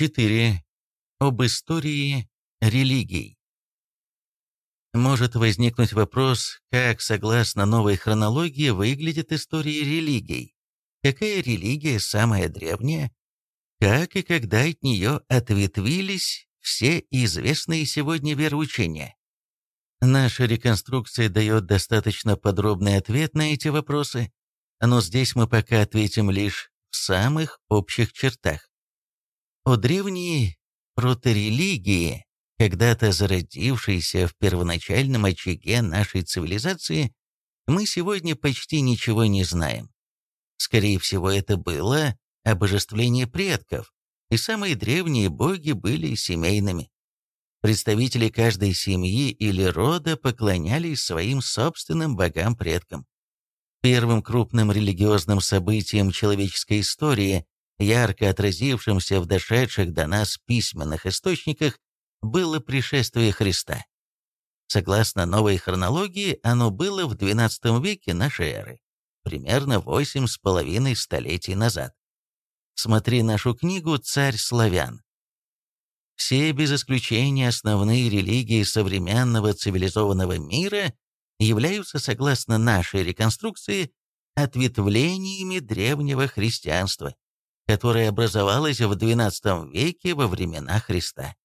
4. Об истории религий. Может возникнуть вопрос, как, согласно новой хронологии, выглядит история религий. Какая религия самая древняя? Как и когда от нее ответвились все известные сегодня вероучения? Наша реконструкция дает достаточно подробный ответ на эти вопросы, но здесь мы пока ответим лишь в самых общих чертах. О древней проторелигии, когда-то зародившейся в первоначальном очаге нашей цивилизации, мы сегодня почти ничего не знаем. Скорее всего, это было обожествление предков, и самые древние боги были семейными. Представители каждой семьи или рода поклонялись своим собственным богам-предкам. Первым крупным религиозным событием человеческой истории, ярко отразившимся в дошедших до нас письменных источниках, было пришествие Христа. Согласно новой хронологии, оно было в XII веке нашей эры, примерно восемь с половиной столетий назад. Смотри нашу книгу «Царь славян». Все без исключения основные религии современного цивилизованного мира являются, согласно нашей реконструкции, ответвлениями древнего христианства, которое образовалось в XII веке во времена Христа.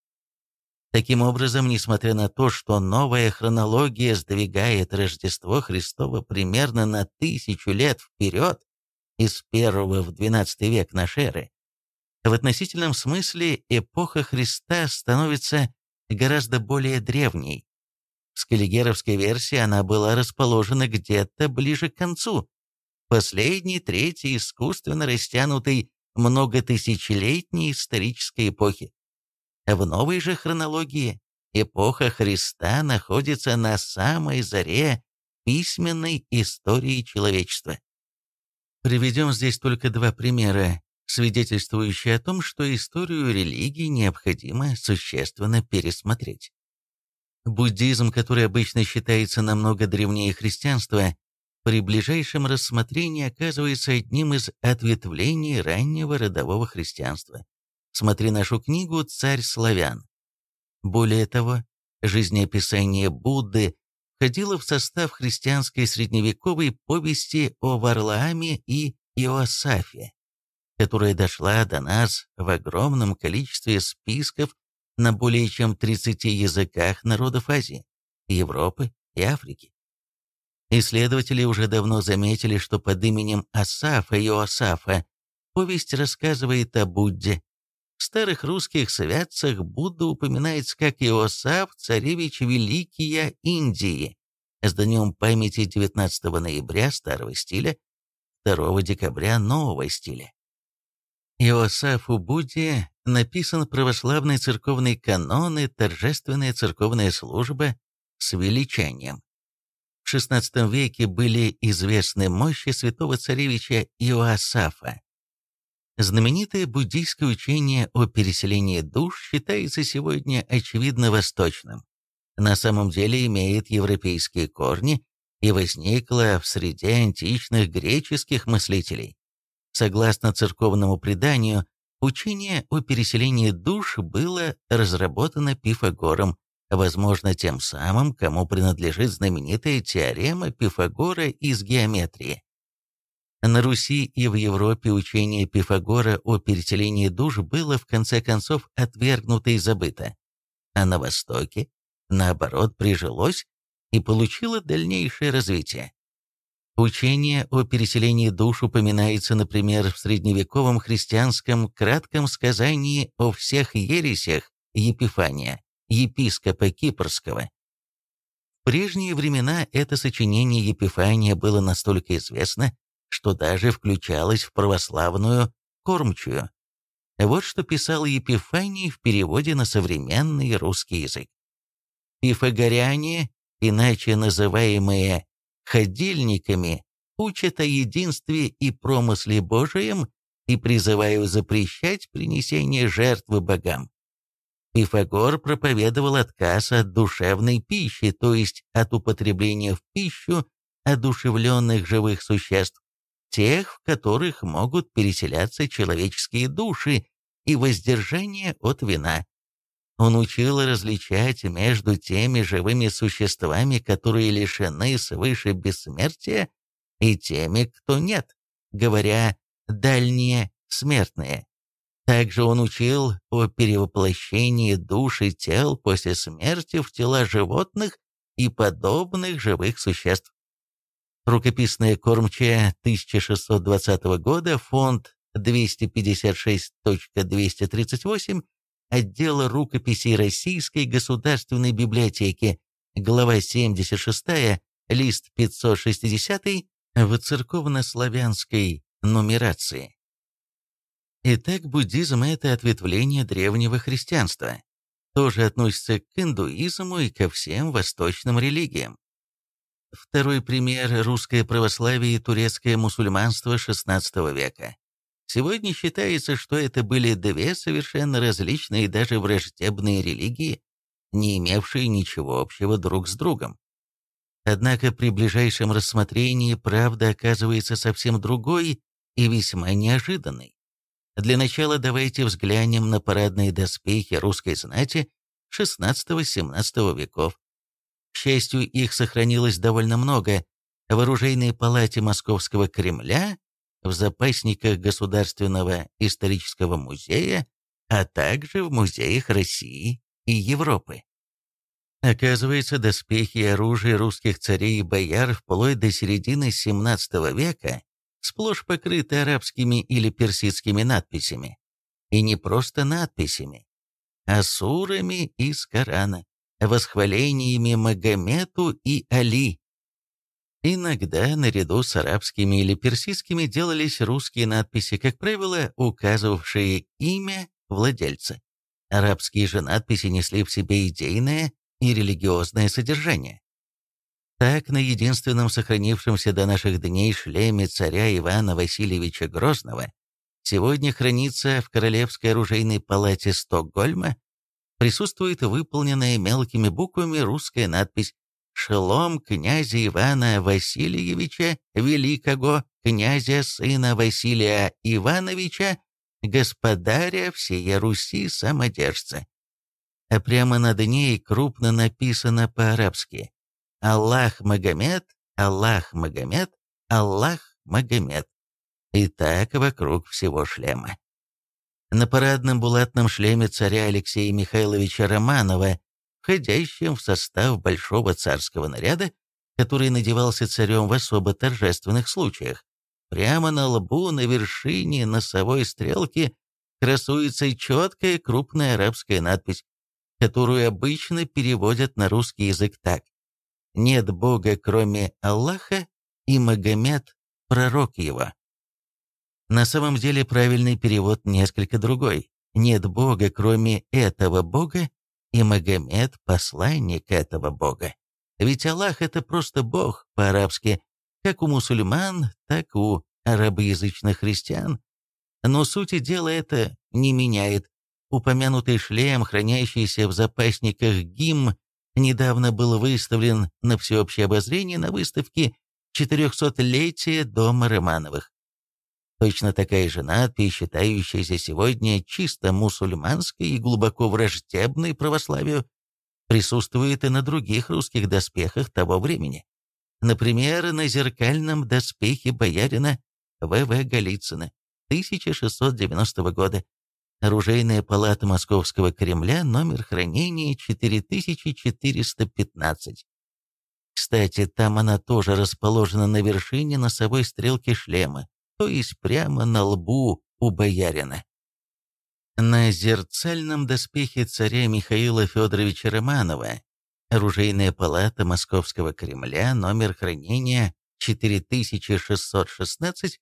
Таким образом, несмотря на то, что новая хронология сдвигает Рождество Христово примерно на тысячу лет вперед, из первого в XII век нашей эры, в относительном смысле эпоха Христа становится гораздо более древней. В скаллигеровской версии она была расположена где-то ближе к концу, последней трети искусственно растянутой многотысячелетней исторической эпохи. В новой же хронологии эпоха Христа находится на самой заре письменной истории человечества. Приведем здесь только два примера свидетельствующие о том, что историю религии необходимо существенно пересмотреть. Буддизм, который обычно считается намного древнее христианства, при ближайшем рассмотрении оказывается одним из ответвлений раннего родового христианства. Смотри нашу книгу «Царь славян». Более того, жизнеописание Будды входило в состав христианской средневековой повести о Варлааме и Иосафе которая дошла до нас в огромном количестве списков на более чем 30 языках народов Азии, Европы и Африки. Исследователи уже давно заметили, что под именем Асафа и Иосафа повесть рассказывает о Будде. В старых русских святцах Будда упоминается как Иосаф, царевич Великия Индии, с днем памяти 19 ноября старого стиля, 2 декабря нового стиля. Иосафу Будде написан православный церковный канон и торжественная церковная служба с величанием. XVI веке были известны мощи святого царевича Иоасафа. Знаменитое буддийское учение о переселении душ считается сегодня очевидно восточным. На самом деле имеет европейские корни и возникло в среде античных греческих мыслителей. Согласно церковному преданию, учение о переселении душ было разработано Пифагором, возможно, тем самым, кому принадлежит знаменитая теорема Пифагора из геометрии. На Руси и в Европе учение Пифагора о переселении душ было в конце концов отвергнуто и забыто, а на Востоке, наоборот, прижилось и получило дальнейшее развитие. Учение о переселении душ упоминается, например, в средневековом христианском кратком сказании о всех ересях Епифания, епископа Кипрского. В прежние времена это сочинение Епифания было настолько известно, что даже включалось в православную кормчую. Вот что писал Епифаний в переводе на современный русский язык. Пифагоряне, иначе называемые ходильниками, учат о единстве и промысле Божием и призываю запрещать принесение жертвы богам. Пифагор проповедовал отказ от душевной пищи, то есть от употребления в пищу одушевленных живых существ, тех, в которых могут переселяться человеческие души, и воздержание от вина. Он учил различать между теми живыми существами, которые лишены свыше бессмертия, и теми, кто нет, говоря «дальние смертные». Также он учил о перевоплощении душ и тел после смерти в тела животных и подобных живых существ. Рукописная кормчая 1620 года, фонд 256.238, отдела рукописей Российской государственной библиотеки, глава 76, лист 560 в церковно-славянской нумерации. Итак, буддизм – это ответвление древнего христианства. Тоже относится к индуизму и ко всем восточным религиям. Второй пример – русское православие и турецкое мусульманство XVI века. Сегодня считается, что это были две совершенно различные даже враждебные религии, не имевшие ничего общего друг с другом. Однако при ближайшем рассмотрении правда оказывается совсем другой и весьма неожиданной. Для начала давайте взглянем на парадные доспехи русской знати XVI-XVII веков. К счастью, их сохранилось довольно много. В оружейной палате Московского Кремля, в запасниках Государственного исторического музея, а также в музеях России и Европы. Оказывается, доспехи и оружие русских царей и бояр вплоть до середины XVII века сплошь покрыты арабскими или персидскими надписями. И не просто надписями, а сурами из Корана, восхвалениями Магомету и Али. Иногда наряду с арабскими или персидскими делались русские надписи, как правило, указывавшие имя владельца. Арабские же надписи несли в себе идейное и религиозное содержание. Так, на единственном сохранившемся до наших дней шлеме царя Ивана Васильевича Грозного сегодня хранится в Королевской оружейной палате Стокгольма, присутствует выполненная мелкими буквами русская надпись «Шелом князя Ивана Васильевича Великого, князя сына Василия Ивановича, господаря всея Руси самодержца». А прямо над ней крупно написано по-арабски Аллах Магомед, Аллах Магомед, Аллах Магомед. И так вокруг всего шлема. На парадном булатном шлеме царя Алексея Михайловича Романова, входящем в состав большого царского наряда, который надевался царем в особо торжественных случаях, прямо на лбу на вершине носовой стрелки красуется четкая крупная арабская надпись, которую обычно переводят на русский язык так нет Бога, кроме Аллаха, и Магомед – пророк его. На самом деле правильный перевод несколько другой. Нет Бога, кроме этого Бога, и Магомед – посланник этого Бога. Ведь Аллах – это просто Бог по-арабски, как у мусульман, так у арабоязычных христиан. Но сути дела это не меняет. Упомянутый шлем, хранящийся в запасниках ГИМ, недавно был выставлен на всеобщее обозрение на выставке «400-летие дома Романовых». Точно такая же надпись, считающаяся сегодня чисто мусульманской и глубоко враждебной православию, присутствует и на других русских доспехах того времени. Например, на зеркальном доспехе боярина В.В. Голицына 1690 года, Оружейная палата Московского Кремля, номер хранения 4415. Кстати, там она тоже расположена на вершине носовой стрелки шлема, то есть прямо на лбу у боярина. На зерцальном доспехе царя Михаила Федоровича Романова Оружейная палата Московского Кремля, номер хранения 4616,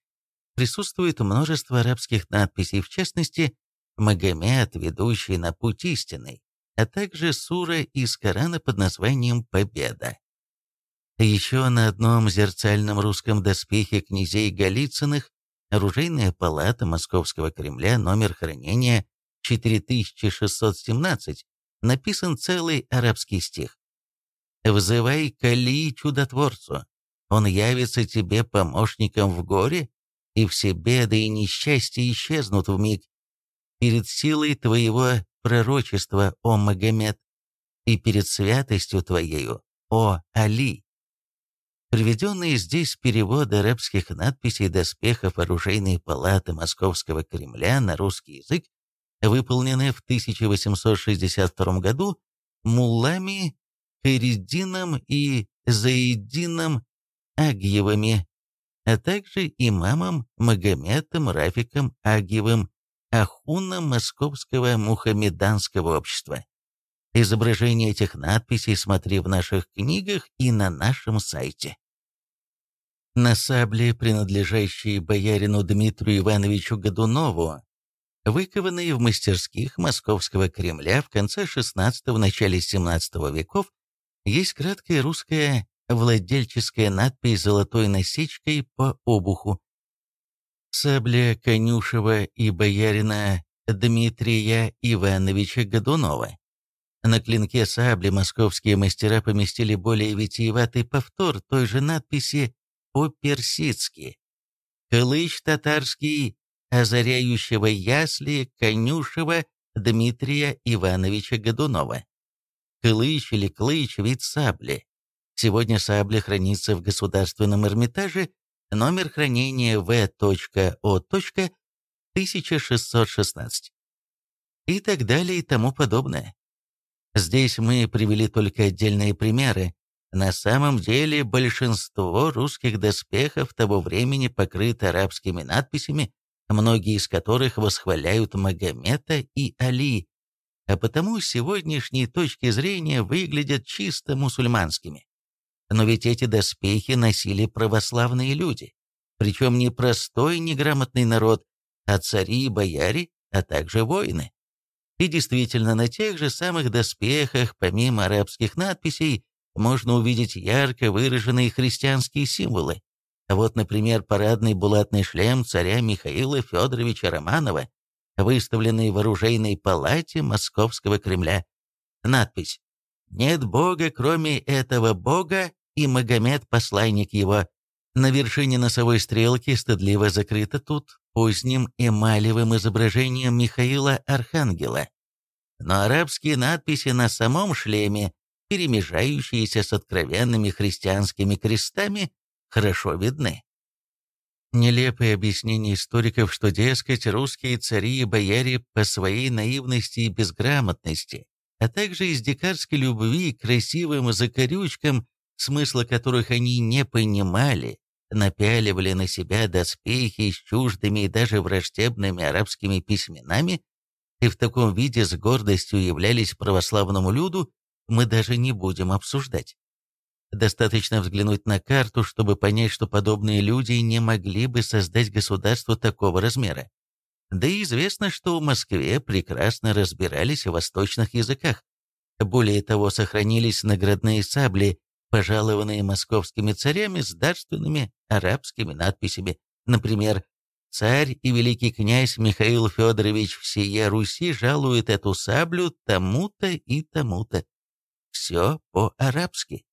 присутствует множество арабских надписей, в частности, Магомед, ведущий на путь истинный, а также сура из Корана под названием «Победа». Еще на одном зерцальном русском доспехе князей Голицыных оружейная палата Московского Кремля, номер хранения 4617, написан целый арабский стих. «Взывай Кали чудотворцу, он явится тебе помощником в горе, и все беды и несчастья исчезнут в миг, перед силой твоего пророчества, о Магомед, и перед святостью твоею, о Али. Приведенные здесь переводы арабских надписей доспехов оружейной палаты Московского Кремля на русский язык выполнены в 1862 году муллами Хайреддином и Заидином Агьевыми, а также имамом Магометом Рафиком Агьевым, ахуном Московского Мухаммеданского общества. Изображение этих надписей смотри в наших книгах и на нашем сайте. На сабле, принадлежащей боярину Дмитрию Ивановичу Годунову, выкованные в мастерских Московского Кремля в конце XVI – начале XVII веков, есть краткая русская владельческая надпись золотой насечкой по обуху. Сабля Конюшева и боярина Дмитрия Ивановича Годунова. На клинке сабли московские мастера поместили более витиеватый повтор той же надписи по-персидски. Кылыч татарский озаряющего ясли Конюшева Дмитрия Ивановича Годунова. Кылыч или клыч – вид сабли. Сегодня сабля хранится в Государственном Эрмитаже, номер хранения В.О.1616 и так далее и тому подобное. Здесь мы привели только отдельные примеры. На самом деле большинство русских доспехов того времени покрыты арабскими надписями, многие из которых восхваляют Магомета и Али, а потому с сегодняшней точки зрения выглядят чисто мусульманскими. Но ведь эти доспехи носили православные люди, причем не простой неграмотный народ, а цари и бояре, а также воины. И действительно, на тех же самых доспехах, помимо арабских надписей, можно увидеть ярко выраженные христианские символы. Вот, например, парадный булатный шлем царя Михаила Федоровича Романова, выставленный в оружейной палате Московского Кремля. Надпись «Нет Бога, кроме этого Бога, и Магомед – посланник его». На вершине носовой стрелки стыдливо закрыто тут поздним эмалевым изображением Михаила Архангела. Но арабские надписи на самом шлеме, перемежающиеся с откровенными христианскими крестами, хорошо видны. Нелепое объяснение историков, что, дескать, русские цари и бояре по своей наивности и безграмотности, а также из дикарской любви к красивым закорючкам, смысла которых они не понимали, напяливали на себя доспехи с чуждыми и даже враждебными арабскими письменами и в таком виде с гордостью являлись православному люду, мы даже не будем обсуждать. Достаточно взглянуть на карту, чтобы понять, что подобные люди не могли бы создать государство такого размера. Да и известно, что в Москве прекрасно разбирались в восточных языках. Более того, сохранились наградные сабли, пожалованные московскими царями с дарственными арабскими надписями. Например, «Царь и великий князь Михаил Федорович всея Руси жалует эту саблю тому-то и тому-то». Все по-арабски.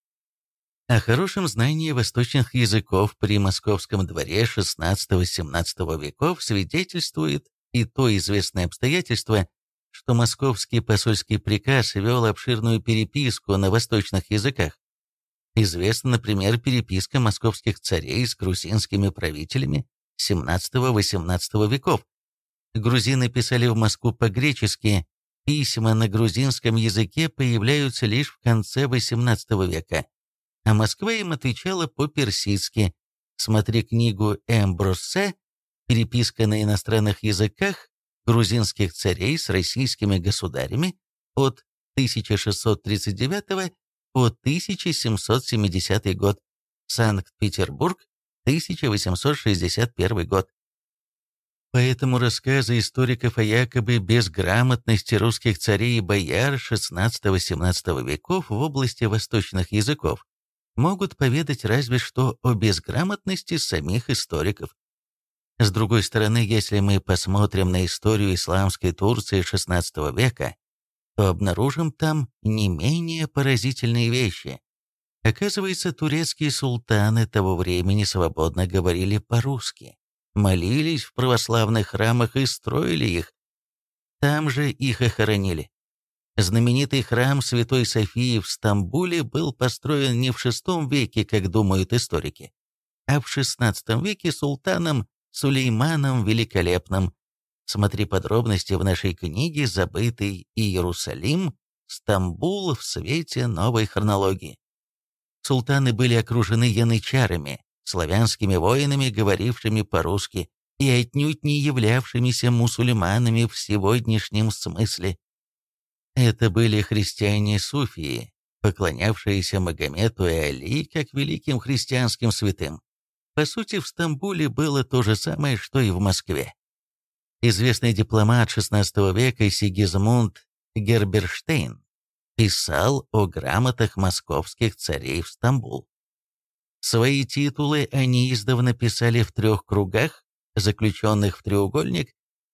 О хорошем знании восточных языков при московском дворе XVI-XVII веков свидетельствует и то известное обстоятельство, что московский посольский приказ вел обширную переписку на восточных языках. Известна, например, переписка московских царей с грузинскими правителями XVII-XVIII веков. Грузины писали в Москву по-гречески, письма на грузинском языке появляются лишь в конце XVIII века а Москва им отвечала по-персидски. Смотри книгу Эмброссе «Переписка на иностранных языках грузинских царей с российскими государями» от 1639 по 1770 год, Санкт-Петербург, 1861 год. Поэтому рассказы историков о якобы безграмотности русских царей и бояр XVI-XVII веков в области восточных языков могут поведать разве что о безграмотности самих историков. С другой стороны, если мы посмотрим на историю исламской Турции XVI века, то обнаружим там не менее поразительные вещи. Оказывается, турецкие султаны того времени свободно говорили по-русски, молились в православных храмах и строили их. там же их охоронили. Знаменитый храм Святой Софии в Стамбуле был построен не в VI веке, как думают историки, а в XVI веке султаном Сулейманом Великолепным. Смотри подробности в нашей книге «Забытый Иерусалим. Стамбул в свете новой хронологии». Султаны были окружены янычарами, славянскими воинами, говорившими по-русски, и отнюдь не являвшимися мусульманами в сегодняшнем смысле. Это были христиане-суфии, поклонявшиеся Магомету и Али как великим христианским святым. По сути, в Стамбуле было то же самое, что и в Москве. Известный дипломат XVI века Сигизмунд Герберштейн писал о грамотах московских царей в Стамбул. Свои титулы они издавна писали в трех кругах, заключенных в треугольник.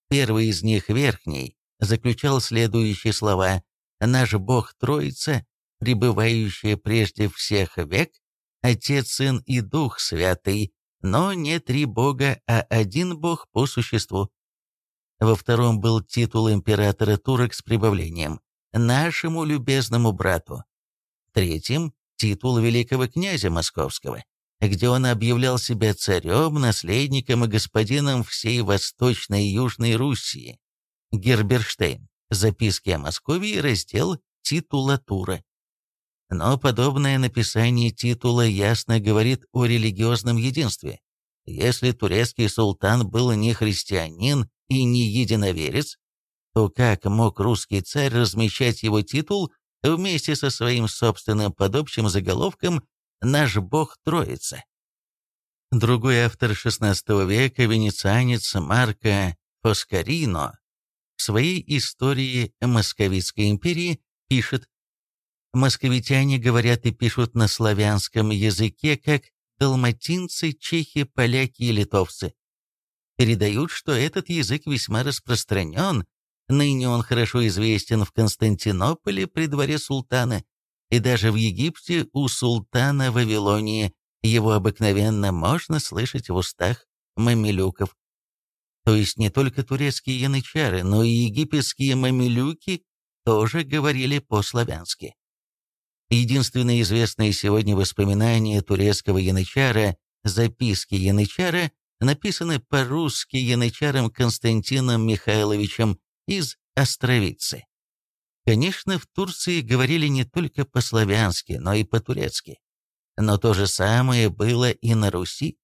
Первый из них, верхний, заключал следующие слова «Наш Бог Троица, пребывающая прежде всех век, Отец, Сын и Дух Святый, но не три Бога, а один Бог по существу». Во втором был титул императора турок с прибавлением «Нашему любезному брату». В третьем титул великого князя московского, где он объявлял себя царем, наследником и господином всей Восточной и Южной Руси. Герберштейн. Записки о Москве, раздел «Титулатура». Но подобное написание титула ясно говорит о религиозном единстве. Если турецкий султан был не христианин и не единоверец, то как мог русский царь размещать его титул вместе со своим собственным подобщим заголовком «Наш Бог Троица». Другой автор XVI века, венецианец Марко Фоскарино, в своей истории Московитской империи пишет «Московитяне говорят и пишут на славянском языке, как далматинцы, чехи, поляки и литовцы. Передают, что этот язык весьма распространен Ныне он хорошо известен в Константинополе при дворе султана, и даже в Египте у султана Вавилонии его обыкновенно можно слышать в устах мамилюков. То есть не только турецкие янычары, но и египетские мамилюки тоже говорили по-славянски. Единственное известное сегодня воспоминание турецкого янычара «Записки янычара» написаны по-русски янычаром Константином Михайловичем из Островицы. Конечно, в Турции говорили не только по-славянски, но и по-турецки. Но то же самое было и на Руси.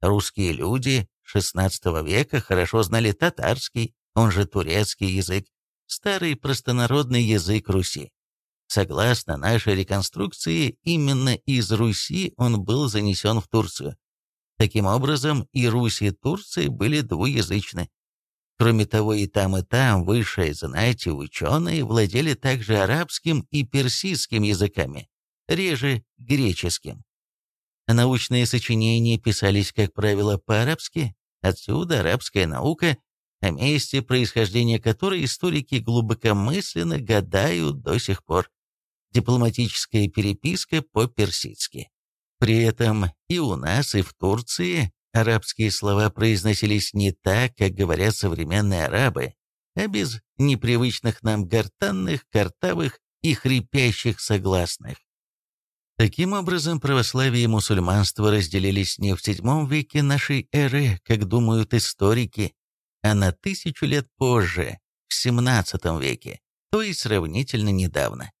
Русские люди XVI века хорошо знали татарский, он же турецкий язык, старый простонародный язык Руси. Согласно нашей реконструкции, именно из Руси он был занесен в Турцию. Таким образом, и Русь, и Турция были двуязычны. Кроме того, и там, и там высшие знати ученые владели также арабским и персидским языками, реже греческим. Научные сочинения писались, как правило, по-арабски, отсюда арабская наука, о месте происхождения которой историки глубокомысленно гадают до сих пор. Дипломатическая переписка по-персидски. При этом и у нас, и в Турции Арабские слова произносились не так, как говорят современные арабы, а без непривычных нам гортанных, картавых и хрипящих согласных. Таким образом, православие и мусульманство разделились не в VII веке нашей эры, как думают историки, а на тысячу лет позже, в XVII веке, то есть сравнительно недавно.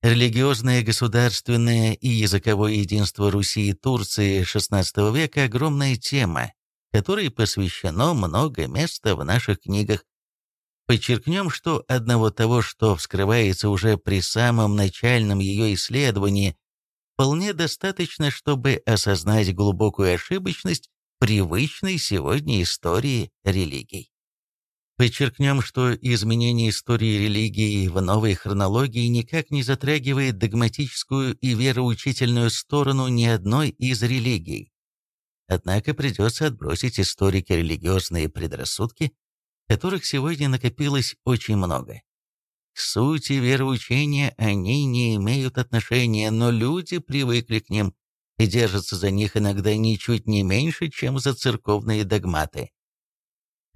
Религиозное, государственное и языковое единство Руси и Турции XVI века – огромная тема, которой посвящено много места в наших книгах. Подчеркнем, что одного того, что вскрывается уже при самом начальном ее исследовании, вполне достаточно, чтобы осознать глубокую ошибочность привычной сегодня истории религий. Подчеркнем, что изменение истории религии в новой хронологии никак не затрагивает догматическую и вероучительную сторону ни одной из религий. Однако придется отбросить историко-религиозные предрассудки, которых сегодня накопилось очень много. К сути вероучения они не имеют отношения, но люди привыкли к ним и держатся за них иногда ничуть не меньше, чем за церковные догматы.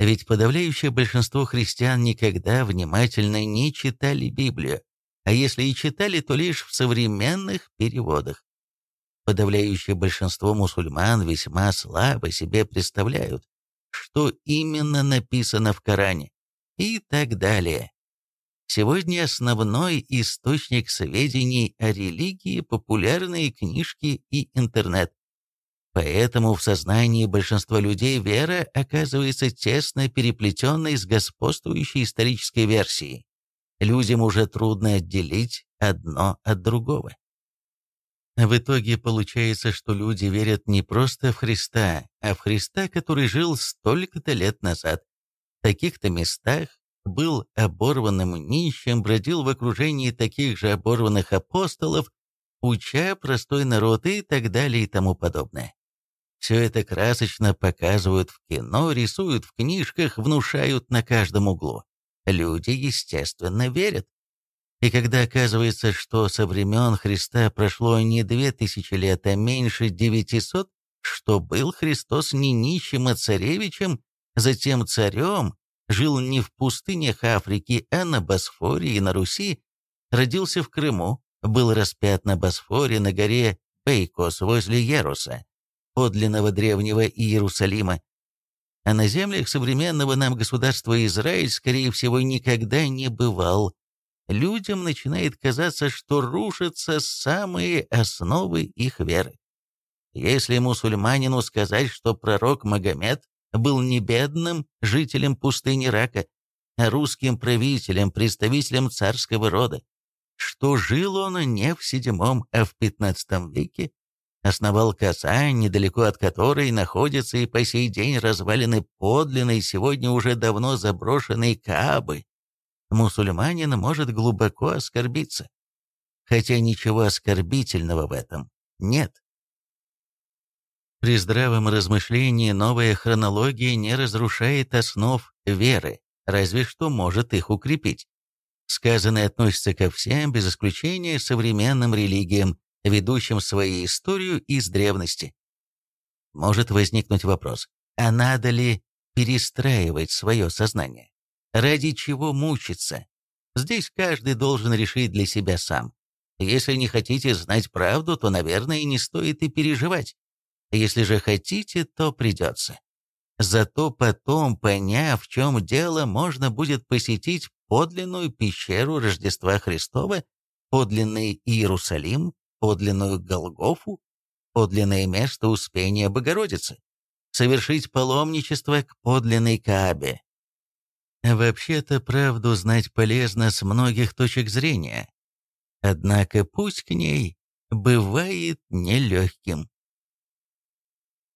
Ведь подавляющее большинство христиан никогда внимательно не читали Библию, а если и читали, то лишь в современных переводах. Подавляющее большинство мусульман весьма слабо себе представляют, что именно написано в Коране, и так далее. Сегодня основной источник сведений о религии – популярные книжки и интернет. Поэтому в сознании большинства людей вера оказывается тесно переплетенной с господствующей исторической версией. Людям уже трудно отделить одно от другого. В итоге получается, что люди верят не просто в Христа, а в Христа, который жил столько-то лет назад, в таких-то местах, был оборванным нищим, бродил в окружении таких же оборванных апостолов, уча простой народ и так далее и тому подобное. Все это красочно показывают в кино, рисуют в книжках, внушают на каждом углу. Люди, естественно, верят. И когда оказывается, что со времен Христа прошло не две тысячи лет, а меньше девятисот, что был Христос не нищим, а царевичем, затем царем, жил не в пустынях Африки, а на Босфоре и на Руси, родился в Крыму, был распят на Босфоре на горе Пейкос возле Яруса, подлинного древнего Иерусалима. А на землях современного нам государства Израиль, скорее всего, никогда не бывал. Людям начинает казаться, что рушатся самые основы их веры. Если мусульманину сказать, что пророк Магомед был не бедным жителем пустыни Рака, а русским правителем, представителем царского рода, что жил он не в VII, а в XV веке, основал Казань, недалеко от которой находятся и по сей день развалины подлинной, сегодня уже давно заброшенной Каабы, мусульманин может глубоко оскорбиться. Хотя ничего оскорбительного в этом нет. При здравом размышлении новая хронология не разрушает основ веры, разве что может их укрепить. Сказанное относится ко всем, без исключения современным религиям, ведущим свою историю из древности. Может возникнуть вопрос, а надо ли перестраивать свое сознание? Ради чего мучиться? Здесь каждый должен решить для себя сам. Если не хотите знать правду, то, наверное, не стоит и переживать. Если же хотите, то придется. Зато потом, поняв, в чем дело, можно будет посетить подлинную пещеру Рождества Христова, подлинный Иерусалим, подлинную Голгофу, подлинное место Успения Богородицы, совершить паломничество к подлинной Каабе. Вообще-то правду знать полезно с многих точек зрения, однако путь к ней бывает нелегким.